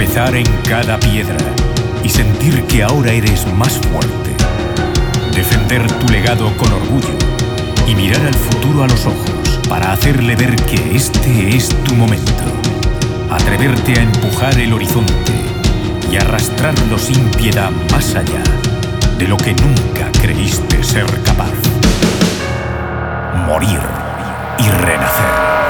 tropezar en cada piedra y sentir que ahora eres más fuerte. Defender tu legado con orgullo y mirar al futuro a los ojos para hacerle ver que este es tu momento. Atreverte a empujar el horizonte y arrastrarlo sin piedad más allá de lo que nunca creíste ser capaz. Morir y renacer.